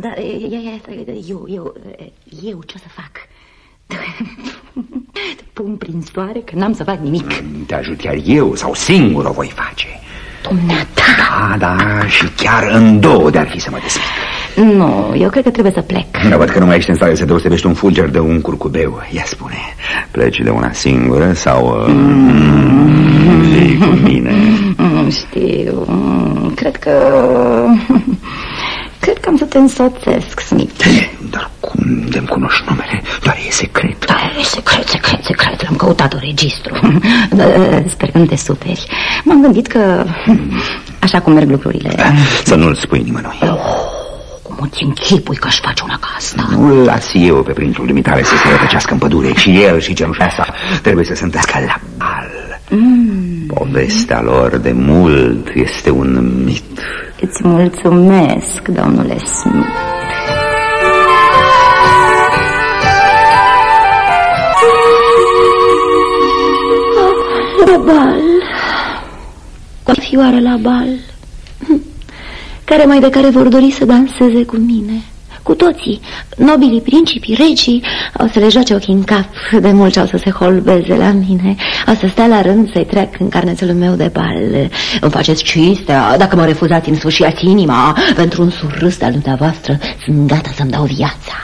Da, ia, ia, eu, eu, eu ce o să fac? Pun prin soare că n-am să fac nimic Te ajut chiar eu sau singur o voi face Dumneata Da, da, și chiar în două de-ar fi să mă despic Nu, eu cred că trebuie să plec Nu văd că nu mai ești în stare să deosebești un fulger de un curcubeu Ia spune, pleci de una singură sau mm. vii cu mine? Nu știu, cred că... Cred că am să te însoțesc, Smith. Dar cum de-mi cunoști numele? Doar e secret. Da, e secret, secret, secret. L-am căutat în registru. Da, Sper că nu te superi. M-am gândit că Așa cum merg lucrurile. Să nu-l spui nimănui. Oh, Cum îți închipui că aș face una ca asta? Nu-l las eu pe prințul dumitale să se rătăcească în pădure. Și el și cenușa asta trebuie să se întâlnească la bal mm. Povestea lor de mult este un mit Îți mulțumesc, domnule Smith. La bal. Cu fioară la bal. Care mai de care vor dori să danseze cu mine cu toții, nobilii, principii, regii, au să le joace ochii în cap de mult ce au să se holbeze la mine. Au să stea la rând să-i trec în carnețelul meu de bal. Îmi faceți cinstea, dacă mă refuzați, îmi sfârșiați inima. Pentru un surrâs al dumneavoastră sunt gata să-mi dau viața.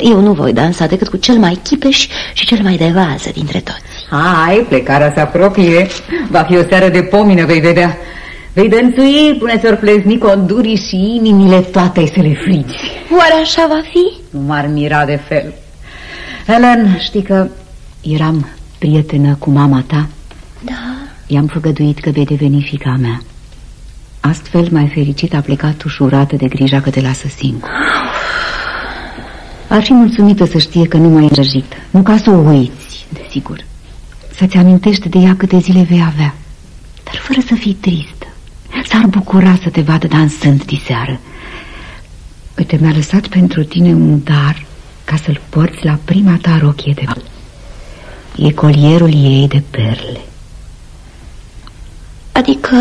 Eu nu voi dansa decât cu cel mai chipeș și cel mai de vază dintre toți. Hai, plecarea se apropie. Va fi o seară de pomină, vei vedea. Vei dănțui până ți-or plezni condurii și inimile toate să le frigi. Oare așa va fi? Nu m-ar mira de fel. Helen, știi că eram prietenă cu mama ta? Da. I-am făgăduit că vei deveni fica mea. Astfel, mai fericit, a plecat ușurată de grija că te lasă singur. Ar fi mulțumită să știe că nu mai îndrăjit. Nu ca să o uiți, desigur. Să-ți amintești de ea câte zile vei avea. Dar fără să fii tristă. S-ar bucura să te vadă dansând diseară. Uite, mi-a lăsat pentru tine un dar ca să-l porți la prima ta rochie de bal. E colierul ei de perle. Adică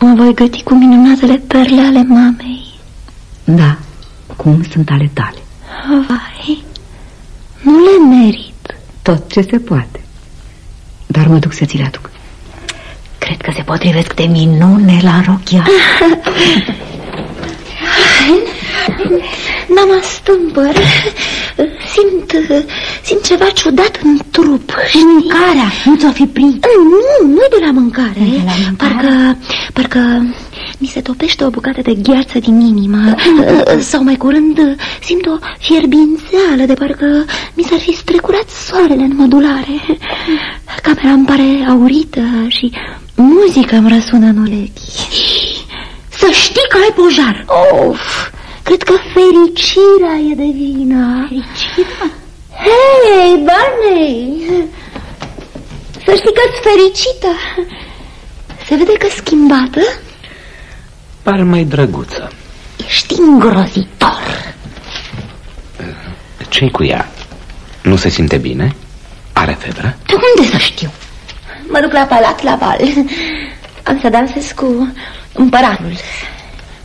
mă voi găti cu minunatele perle ale mamei? Da, cum sunt ale tale. Vai, nu le merit. Tot ce se poate. Dar mă duc să ți le aduc. Cred că se potrivesc de minune la rochia. N-am astâmpăr. Simt, simt ceva ciudat în trup. Mâncarea, nu ți-o fi prins? Nu, nu de la mâncare. De la mâncare? Parcă, parcă mi se topește o bucată de gheață din inimă. Sau mai curând simt o fierbințeală de parcă mi s-ar fi strecurat soarele în mădulare. Camera îmi pare aurită și muzica îmi răsună în urechi. Să știi că ai pojar. Of, cred că fericirea e de vină. Fericirea? Hei, Barney! Să știi că-s fericită. Se vede că schimbată? Pare mai drăguță. Ești îngrozitor. ce cu ea? Nu se simte bine? Are febră? De unde să știu? Mă duc la palat, la bal. Am să dansez cu împăratul.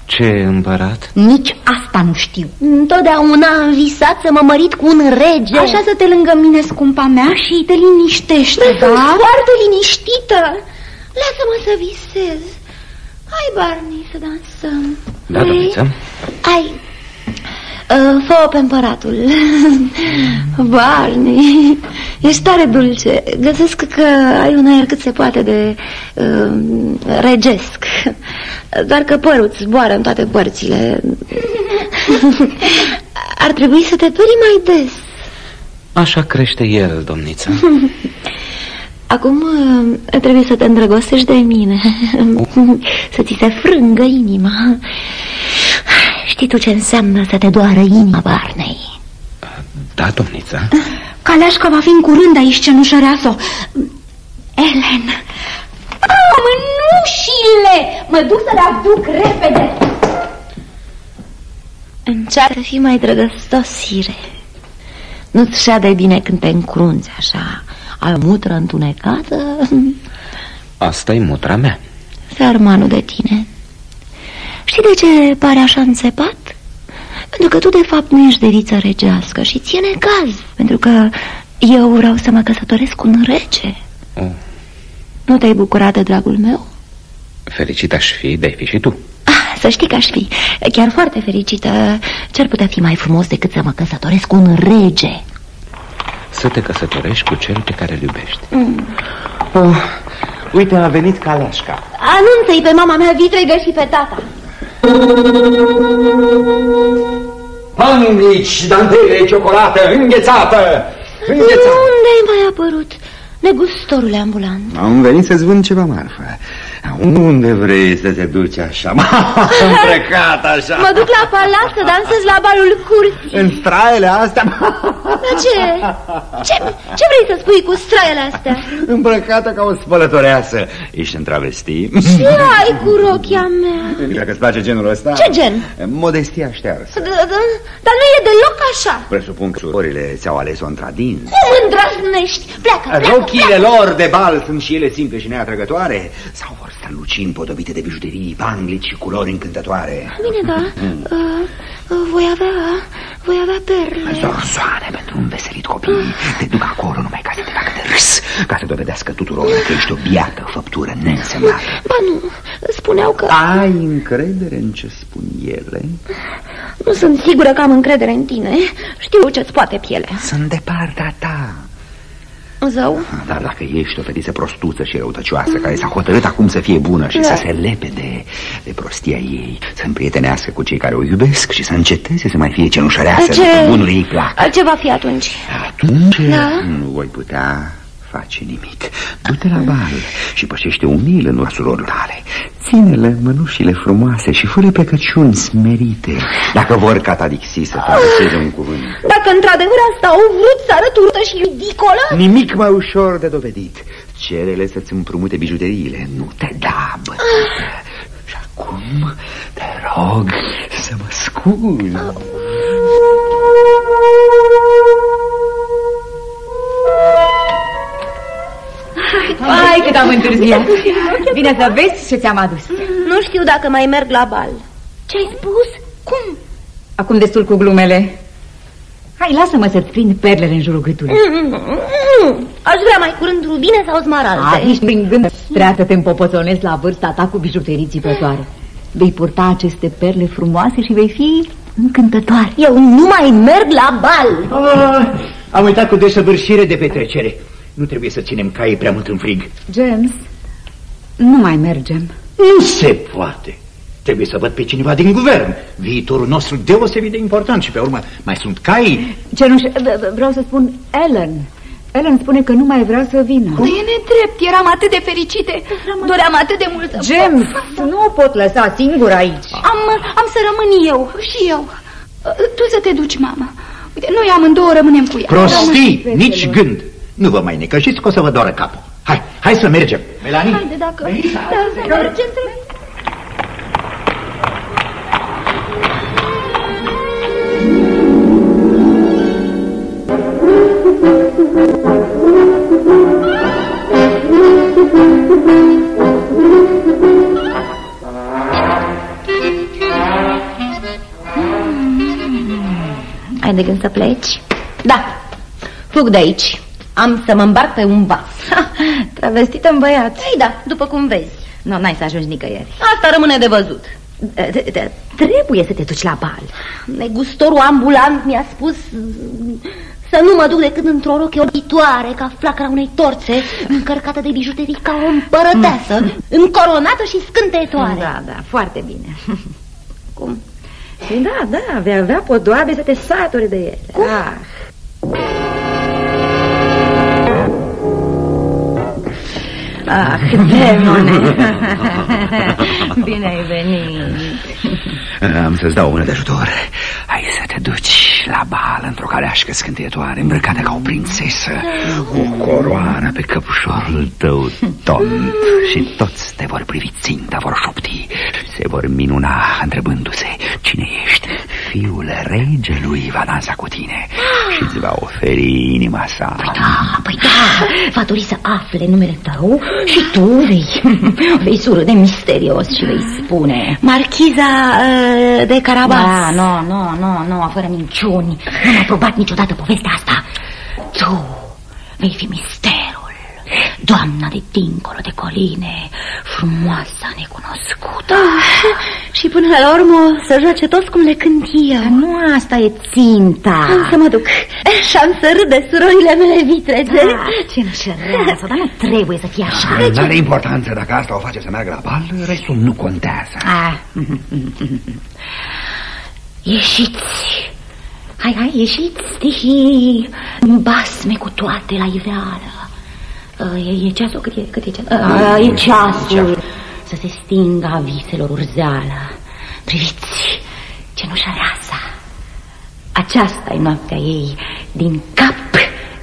Ce împărat? Nici asta nu știu. Întotdeauna am visat să mă mărit cu un rege. Așa să te lângă mine, scumpa mea, și te liniștește, da? da? Sunt foarte liniștită. Lasă-mă să visez. Hai, Barney, să dansăm. Da, domniță. Hai, uh, fă pe împăratul. Barney, ești tare dulce. Găsesc că ai un aer cât se poate de uh, regesc. Doar că părul îți zboară în toate părțile. Ar trebui să te peri mai des. Așa crește el, domniță. Acum uh, trebuie să te îndrăgostești de mine Să ți se frângă inima Știi tu ce înseamnă să te doară inima, Barney? Da, domniță. Caleașca va fi în curând aici, cenușăreasă. Ellen, mânușile! Mă duc să le aduc repede. Încearcă să fii mai drăgăstos, Sire Nu-ți de bine când te încrunți așa ai o mutră întunecată? asta e mutra mea. Sărmanul de tine. Știi de ce pare așa înțepat? Pentru că tu de fapt nu ești deviță regească și ție caz, pentru că eu vreau să mă căsătoresc cu un rege. Oh. Nu te-ai bucurat de dragul meu? Fericit aș fi, de fi și tu. Ah, să știi că aș fi chiar foarte fericită. Ce-ar putea fi mai frumos decât să mă căsătoresc cu un rege? Să te căsătorești cu cel pe care îl iubești. Mm. Oh, uite, a venit Caleașca. Anunță-i pe mama mea vitregă și pe tata. Panglici, dantele, ciocolată, înghețată! Înghețată! Unde ai mai apărut? Negustorule ambulant. Am venit să-ți vând ceva marfă. Unde vrei să te duci așa? Îmbrăcat așa. Mă duc la palat să dansez la balul curții. În straile astea? Dar ce? ce? Ce vrei să spui cu straiele astea? Îmbrăcată ca o spălătoreasă. Ești în travesti? Ce ai cu rochia mea? Dacă-ți place genul ăsta? Ce gen? Modestia ștearsă. Dar nu e deloc așa. Presupun că surorile ți-au ales-o într-adins. Cum îndrăznești? Pleacă, pleacă, Rochile lor de bal sunt și ele simple și neatrăgătoare? Sau vor străluci împodobite de bijuterii, panglici și culori încântătoare? Bine, da. Uh, uh, voi avea, voi avea perle. Zorsoane pentru un veselit copii. Te duc acolo numai ca să te facă de râs, ca să dovedească tuturor că ești o biată făptură neînsemnată. Ba nu, spuneau că... Ai încredere în ce spun ele? Nu sunt sigură că am încredere în tine. Știu ce-ți poate piele. Sunt de partea ta. Zău? Dar dacă ești o fetiță prostuță și răutăcioasă, care s-a hotărât acum să fie bună și da. să se lepe de, de prostia ei, să împrietenească cu cei care o iubesc și să înceteze să mai fie cenușăreasă Ce... bunul ei plac. Ce va fi atunci? Atunci da? nu voi putea face nimic. Du-te la bal și pășește umil în surorilor tale. Ține-le mănușile frumoase și fără plecăciuni smerite, dacă vor catadixi să traverseze un cuvânt. Dacă într-adevăr asta au vrut să arăt urâtă și ridicolă? Nimic mai ușor de dovedit. Cerele să-ți împrumute bijuteriile, nu te da bătută. Și acum te rog să mă scuzi. Hai cât am întârziat. Bine să vezi ce ți-am adus. Nu știu dacă mai merg la bal. Ce-ai spus? Cum? Acum destul cu glumele. Hai, lasă-mă să-ți prind perlele în jurul gâtului. Mm, Nu, aș vrea mai curând rubine sau smaralde. Ah, ești prin gând. Treată te împopoțonezi la vârsta ta cu bijuterii țipătoare. Vei purta aceste perle frumoase și vei fi încântătoare. Eu nu mai merg la bal. Ah, am uitat cu desăvârșire de petrecere. Nu trebuie să ținem caii prea mult în frig. James, nu mai mergem. Nu se poate. Trebuie să văd pe cineva din guvern. Viitorul nostru deosebit de important și pe urmă mai sunt cai. Cenuș, vreau să spun Ellen. Ellen spune că nu mai vrea să vină. Nu e nedrept, eram atât de fericite. Doream atât de mult să... James, nu o pot lăsa singur aici. Am, am să rămân eu și eu. Tu să te duci, mama. Uite, noi amândouă rămânem cu ea. Prostii, nici gând. Nu vă mai necăjiți că o să vă doară capul. Hai, hai să mergem. Melanie? Haide, dacă... Da, să mergem, trebuie... Ai de gând să pleci? Da, fug de aici. Am să mă îmbarc pe un vas. Travestită în băiat. Ei da, după cum vezi. Nu, n-ai să ajungi nicăieri. Asta rămâne de văzut. Trebuie să te duci la bal. Negustorul ambulant mi-a spus să nu mă duc decât într-o roche orbitoare, ca flacăra unei torțe, încărcată de bijuterii ca o împărăteasă, mm. încoronată și scânteietoare. Da, da, foarte bine. Cum? Păi da, da, vei avea podoabe să te saturi de ele. Cum? Ah. Ah, demone! Bine ai venit! Am să-ți dau mână de ajutor. Hai să te duci la bal într-o caleașcă scânteietoare, îmbrăcată ca o prințesă, cu coroană pe căpușorul tău tont și toți te vor privi ținta, vor șopti, se vor minuna întrebându-se cine ești. Fiul regelui va dansa cu tine și îți va oferi inima sa. Păi da, păi da, va dori să afle numele tău și tu vei, vei surâde misterios și vei spune... Marchiza uh, de Carabas. Da, nu, nu, nu, nu, fără minciuni. Nu am aprobat niciodată povestea asta. Tu vei fi misterul. Doamna de dincolo de coline, frumoasa necunoscută. Ah, și până la urmă să joace toți cum le cânt eu. Dar nu asta e ținta. Am să mă duc și am să râd de surorile mele vitrege. Ah, ce înșerează, dar nu trebuie să fie așa. Nu are importanță dacă asta o face să meargă la bal, restul nu contează. Ah. Ieșiți! Hai, hai, ieșiți, stihii basme cu toate la iveală. Uh, e, e ceasul, cât e, cât e ceasul? Uh, e ceasul să se stingă a viselor urzeala. Priviți, cenușăreasa. Aceasta e noaptea ei, din cap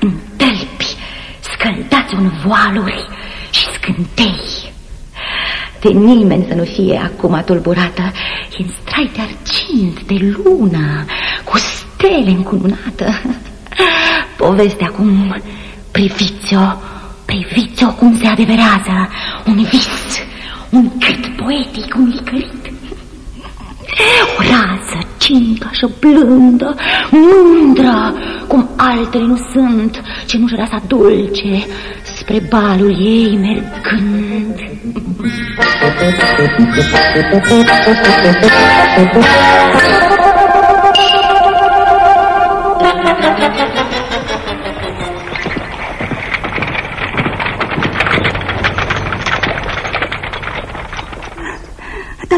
în tălpi, scăldați în voaluri și scântei. De nimeni să nu fie acum tulburată, e în strai de argint, de lună, cu stele încununată. Povestea acum, priviți-o, priviți-o cum se adeverează, un vis, un cât poetic, un licărit. O rază cincă și blândă, mândră, cum altele nu sunt, ce nu sa dulce, spre balul ei mergând.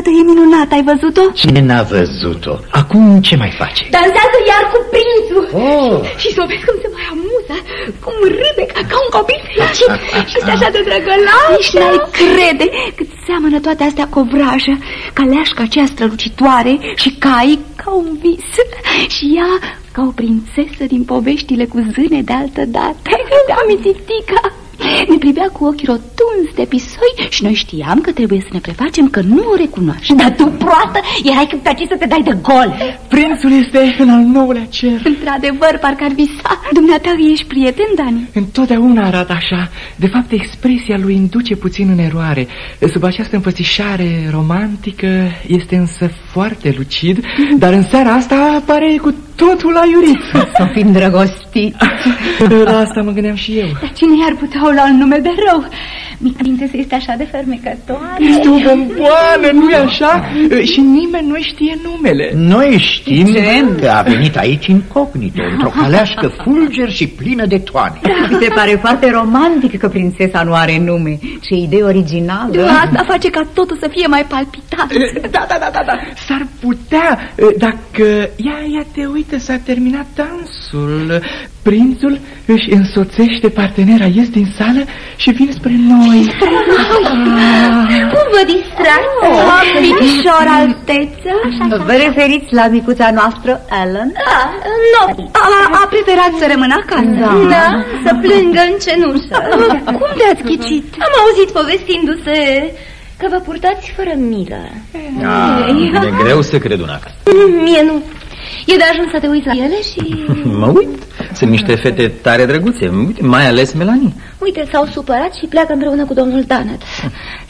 Tată, e minunat, ai văzut-o? Cine n-a văzut-o? Acum ce mai face? Dansează iar cu prințul. Oh. Și să o vezi cum se mai amuză, cum râde ca, ca un copil fericit și este așa de drăgălașă. Nici n-ai crede cât seamănă toate astea cu o vrajă, ca leașca aceea strălucitoare și cai ca un vis. Și ea ca o prințesă din poveștile cu zâne de altă dată. Da, mititica. Ne privea cu ochii rotunzi de pisoi și noi știam că trebuie să ne prefacem că nu o recunoaștem. Dar tu, proastă, erai cât pe să te dai de gol. Prințul este în al nouălea cer. Într-adevăr, parcă ar visa. Dumneata ești prieten, Dani? Întotdeauna arată așa. De fapt, expresia lui induce puțin în eroare. Sub această înfățișare romantică este însă foarte lucid, dar în seara asta pare cu totul aiurit. Să fim drăgostiți. La asta mă gândeam și eu. Dar cine i-ar putea o lua în nume de rău? Prințesa este așa de fermecătoare. Este o bomboană, nu-i așa? Și nimeni nu știe numele. Noi știm că a venit aici incognito, într-o caleașcă fulger și plină de toane. Mi se pare foarte romantic că prințesa nu are nume. Ce idee originală. Asta face ca totul să fie mai palpitant. Da, da, da, da, da. S-ar putea, dacă ia, ia te uite, s-a terminat dansul. Prințul își însoțește partenera ies din sală și vin spre noi. Cum vă distrați? Oh, Micșor, alteță. Vă referiți la micuța noastră, Ellen? Da, nu. A, a preferat să rămână acasă. Da. da, să plângă în cenușă. Cum te-ați ghicit? Am auzit povestindu-se că vă purtați fără milă. Ah, e greu să cred una. Mie nu. E de ajuns să te uiți la ele și... Mă uit. Sunt niște fete tare drăguțe, uite, mai ales Melanie. Uite, s-au supărat și pleacă împreună cu domnul Danet.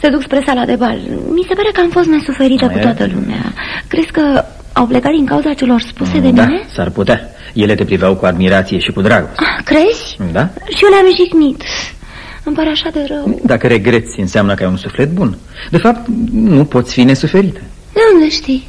Se duc spre sala de bal. Mi se pare că am fost nesuferită cu toată lumea. Crezi că au plecat din cauza celor spuse de da, mine? s-ar putea. Ele te priveau cu admirație și cu dragoste. Ah, crezi? Da? Și eu le-am jignit. Îmi pare așa de rău. Dacă regreți, înseamnă că ai un suflet bun. De fapt, nu poți fi nesuferită. De unde știi?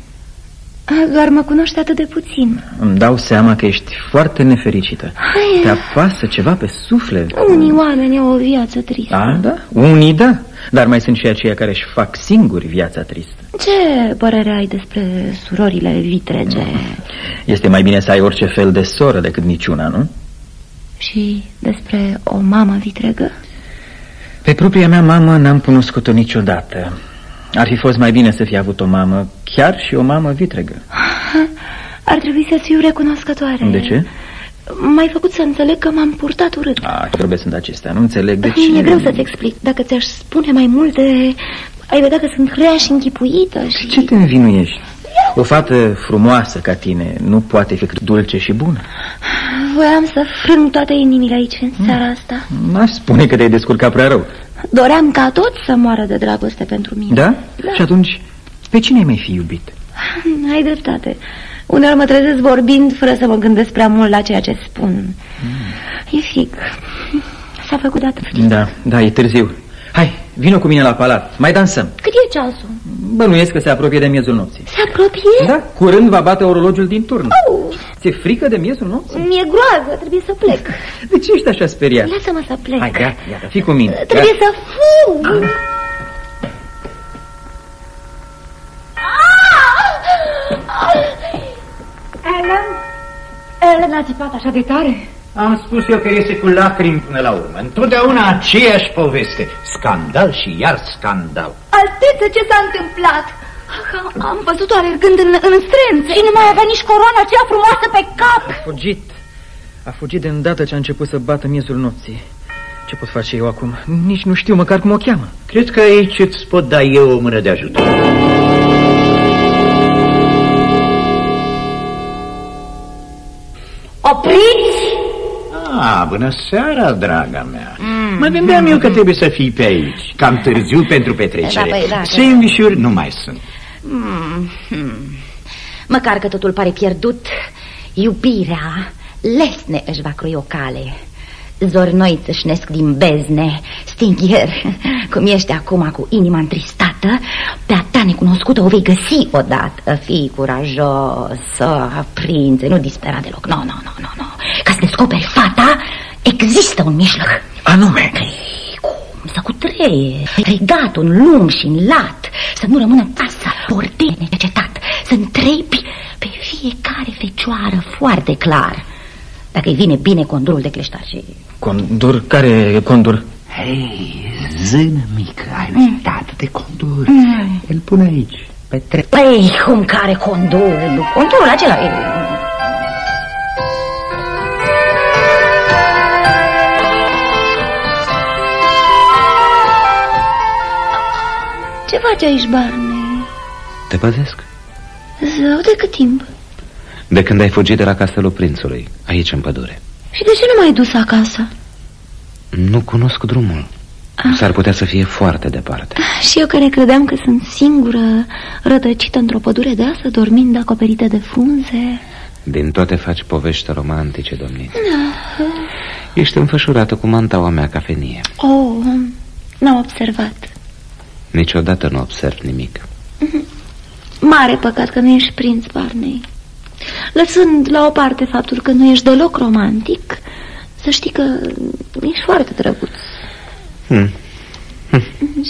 Doar mă cunoști atât de puțin. Îmi dau seama că ești foarte nefericită. Hai. Te apasă ceva pe suflet. Unii oameni au o viață tristă. A, da? Unii da. Dar mai sunt și aceia care își fac singuri viața tristă. Ce părere ai despre surorile vitrege? Este mai bine să ai orice fel de soră decât niciuna, nu? Și despre o mamă vitregă? Pe propria mea mamă n-am cunoscut-o niciodată. Ar fi fost mai bine să fi avut o mamă, chiar și o mamă vitregă. Ar trebui să fiu recunoscătoare. De ce? M-ai făcut să înțeleg că m-am purtat urât. A, trebuie sunt acestea, nu înțeleg de ce. E greu să-ți explic. Dacă ți-aș spune mai multe, ai vedea că sunt rea și închipuită și... Ce te învinuiești? O fată frumoasă ca tine nu poate fi cât dulce și bună. Voiam să frâng toate inimile aici în seara asta. N-aș spune că te-ai descurcat prea rău. Doream ca tot să moară de dragoste pentru mine. Da? Și atunci, pe cine ai mai fi iubit? Ai dreptate. Uneori mă trezesc vorbind fără să mă gândesc prea mult la ceea ce spun. E frig. S-a făcut dat frig. Da, da, e târziu. Hai, vină cu mine la palat, mai dansăm. Cât e ceasul? Bănuiesc că se apropie de miezul nopții. Se apropie? Da, curând va bate orologiul din turn. Au, Ți-e frică de miezul nopții? mi-e groază, trebuie să plec. De ce ești așa speriat? Lasă-mă să plec. Hai, gata, gata, fii cu mine. Trebuie să fug. Ellen? Ellen a țipat așa de tare? Am spus eu că iese cu lacrimi până la urmă. Întotdeauna aceeași poveste. Scandal și iar scandal. Alteță, ce s-a întâmplat? Am, am văzut-o alergând în, în strâns și nu mai avea nici coroana aceea frumoasă pe cap. A fugit. A fugit de îndată ce a început să bată miezul nopții. Ce pot face eu acum? Nici nu știu măcar cum o cheamă. Cred că aici îți pot da eu o mână de ajutor. Opriți! Ah, bună seara, draga mea. Mm. Mă gândeam eu că trebuie să fii pe aici. Cam târziu pentru petrecere. Da, păi, da, da. Sandvișuri nu mai sunt. Mm, hmm. Măcar că totul pare pierdut, iubirea lesne își va crui o cale. Zori noi țâșnesc din bezne, stingher, cum ești acum cu inima întristată, pe a ta necunoscută o vei găsi odată. Fii curajos, prințe, nu dispera deloc, nu, nu, nu, nu, nu. Ca să descoperi fata, există un mijloc. Anume? Ei, Cum să cutreie Regatul în lung și în lat Să nu rămână în casă Bordel nececetat Să întrebi pe fiecare fecioară foarte clar Dacă îi vine bine condurul de cleștar și... Condur? Care condur? Hei, zână mică, ai uitat de condur. Mm. Îl pun aici, pe tre... Păi, cum care condur? Condurul acela e... Ce faci aici, Barney? Te păzesc? Zău, de cât timp? De când ai fugit de la castelul prințului, aici în pădure. Și de ce nu m-ai dus acasă? Nu cunosc drumul. S-ar putea să fie foarte departe. Și eu care credeam că sunt singură, rătăcită într-o pădure deasă, dormind acoperită de frunze. Din toate faci povești romantice, domniță. Ești înfășurată cu mantaua mea cafenie. Oh, n-am observat. Niciodată nu observ nimic. Mare păcat că nu ești prinț, Barney. Lăsând la o parte faptul că nu ești deloc romantic, să știi că ești foarte drăguț. Hmm.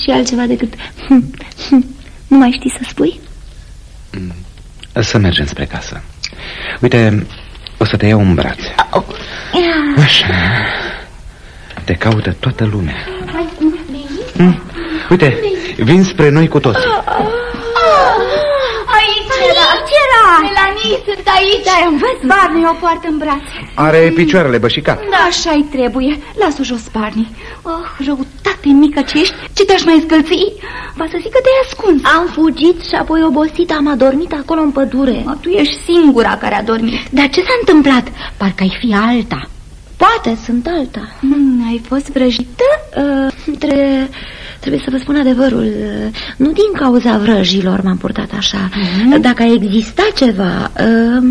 Și altceva decât... Nu mai știi să spui? Să mergem spre casă. Uite, o să te iau în brațe. Așa. Te caută toată lumea. Hmm. Uite, vin spre noi cu toți. Aici era! Aici era! Melanie, sunt aici! Da, învăț, Barney o poartă în brațe. Are picioarele bășicat. Da, așa-i trebuie. Lasă jos, Barney. Oh, răutate mică ce ești. Ce te-aș mai scălți? Va să zic că te-ai ascuns. Am fugit și apoi obosit am adormit acolo în pădure. Mă, tu ești singura care a dormit. Dar ce s-a întâmplat? Parcă ai fi alta. Poate sunt alta. Hmm, ai fost vrăjită? Uh, trebuie, trebuie să vă spun adevărul. Uh, Nu din cauza vrăjilor m-am purtat așa. Mhm. Dacă a existat ceva, uh,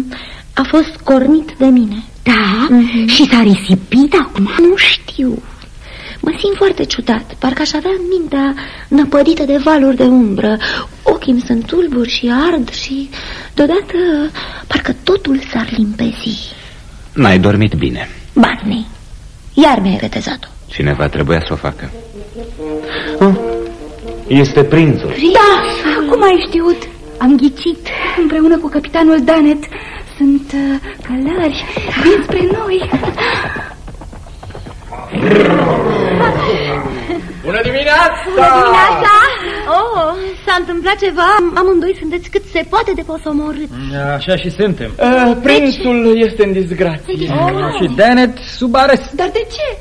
a fost cornit de mine. Da? Mhm. Și s-a risipit acum? Nu știu. Mă simt foarte ciudat, parcă aș avea mintea năpădită de valuri de umbră. Ochii îmi sunt tulburi și ard și deodată parcă totul s-ar limpezi. N-ai dormit bine. Barney, iar mi-ai retezat-o. Cineva trebuia să o facă. Este prințul. Da, cum ai știut? Am ghicit împreună cu capitanul Danet. Sunt uh, călări, vin spre noi. Bună dimineața! Bună dimineața! Oh, s-a întâmplat ceva? Amândoi sunteți cât se poate de posomorât. Așa și suntem. Uh, prințul este în disgrație. Oh. Și Danet sub arest. Dar de ce?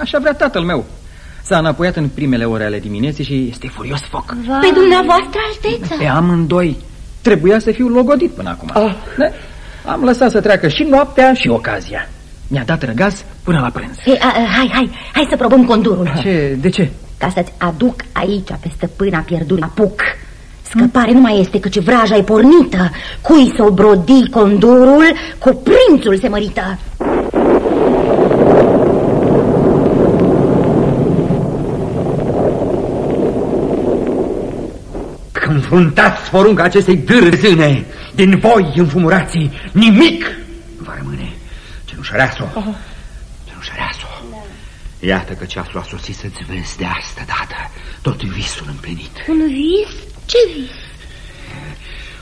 Așa vrea tatăl meu. S-a înapoiat în primele ore ale dimineții și este furios foc. Pe dumneavoastră, alteță? Pe amândoi. Trebuia să fiu logodit până acum. Ah. Da? Am lăsat să treacă și noaptea și ocazia. Mi-a dat răgaz până la prânz. Ei, a, a, hai, hai, hai să probăm condurul. Ce? De ce? Ca să-ți aduc aici pe stăpâna pierdut la puc. Scăpare nu mai este căci vraja e pornită. Cui să o brodi condurul, cu prințul se mărită. Confruntați porunca acestei dârzâne, din voi înfumurații, nimic va rămâne. Cenușăreasul, cenușăreasul. Iată că ceasul a sosit să-ți vezi de asta dată tot visul împlinit. Un vis? Ce vis?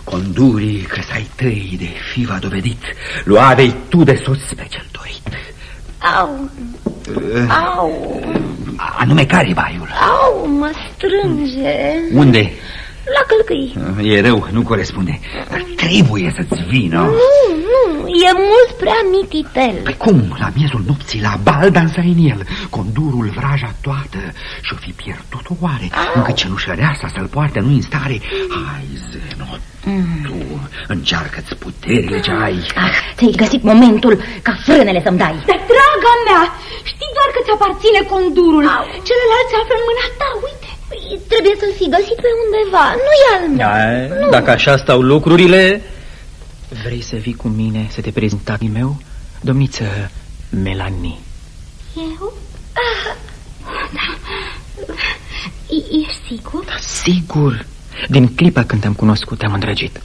Condurii că ai tăi de fi va dovedit, luadei tu de soț pe cel dorit. Au, au, Anume care baiul? au, mă strânge. Unde? La călcâi. E rău, nu corespunde. Dar trebuie să-ți vină. Nu, nu, e mult prea mititel. Păi cum? La miezul nopții, la bal dansai în el, condurul vraja toată și-o fi pierdut oare, încă cenușăreasa să-l poarte nu în stare. Hai, Zeno, tu încearcă-ți puterile ce ai. Ah, ți-ai găsit momentul ca frânele să-mi dai. Dar, draga mea, știi doar că ți aparține condurul. Celălalt se află în mâna ta, uite. Păi, Trebuie să-l fi găsit pe undeva, nu e al meu. Ai, Dacă așa stau lucrurile... Vrei să vii cu mine să te prezint tatăl meu? Domniță Melanie. Eu? Ah, da. E- Ești sigur? Da, sigur. Din clipa când te-am cunoscut, te-am îndrăgit.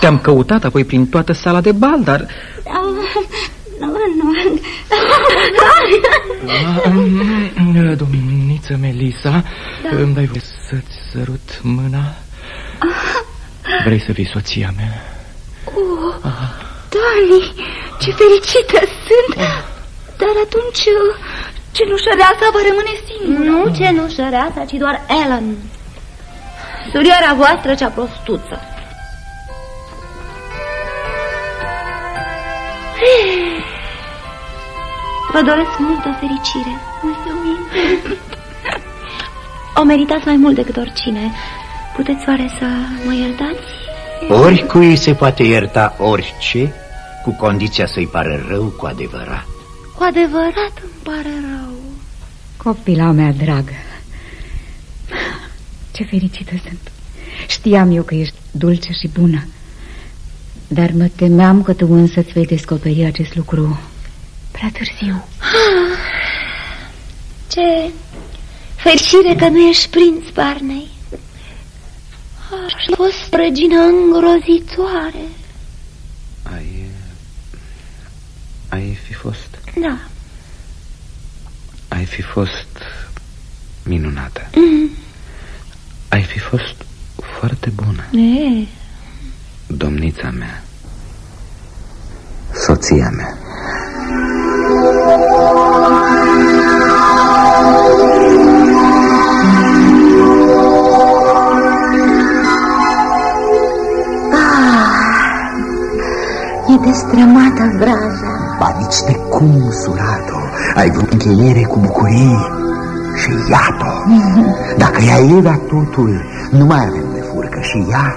Te-am căutat apoi prin toată sala de bal, dar... Nu, nu, nu. Ah, Domniță Melisa, îmi dai voie să-ți sărut mâna? Vrei să fii soția mea? Dali, ce fericită sunt! Dar atunci cenușăreasa va rămâne singură. Nu cenușăreasa, ci doar Ellen. Surioara voastră cea prostuță. Vă doresc multă fericire. Mulțumim. O meritați mai mult decât oricine. Puteți oare să mă iertați? Oricui se poate ierta orice, cu condiția să-i pare rău cu adevărat. Cu adevărat îmi pare rău. Copila mea dragă, ce fericită sunt. Știam eu că ești dulce și bună, dar mă temeam că tu însă îți vei descoperi acest lucru prea târziu. Ce fericire că nu ești prinț, Barney. Aș fi fost regină îngrozitoare. Ai... Ai fi fost... Da. Ai fi fost minunată. Mm. Ai fi fost foarte bună. E, Domnița mea. Soția mea. Destrămată vraja. Ba nici de cum, surato, ai vrut încheiere cu bucurie și iată Dacă ea e la totul, nu mai avem de furcă și ea,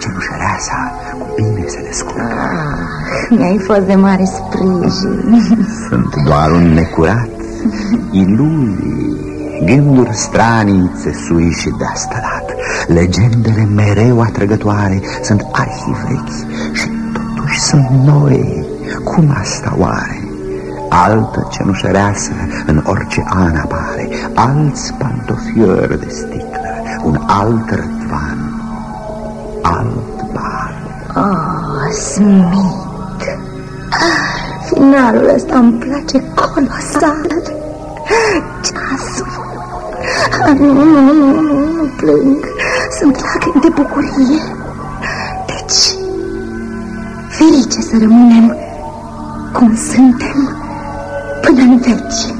cenușăreasa, cu bine se descurcă. Mi-ai fost de mare sprijin. Sunt doar un necurat, iluzii, gânduri stranii, țesui și de-astălat. Legendele mereu atrăgătoare sunt arhi vechi și totuși sunt noi. Cum asta oare? Altă cenușăreasă în orice an apare, alți pantofiori de sticlă, un alt rătvan, alt bal. Oh, Smith. Finalul ăsta îmi place colosal. Ceasul. Ah, Nu, nu, nu, nu, nu plâng. Sunt lacrimi de bucurie. Ferice să rămânem cum suntem până în veci.